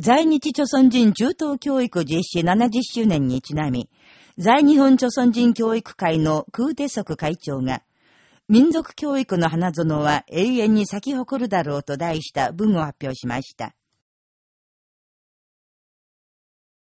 在日朝鮮人中等教育実施70周年にちなみ、在日本朝鮮人教育会の空手則会長が、民族教育の花園は永遠に咲き誇るだろうと題した文を発表しました。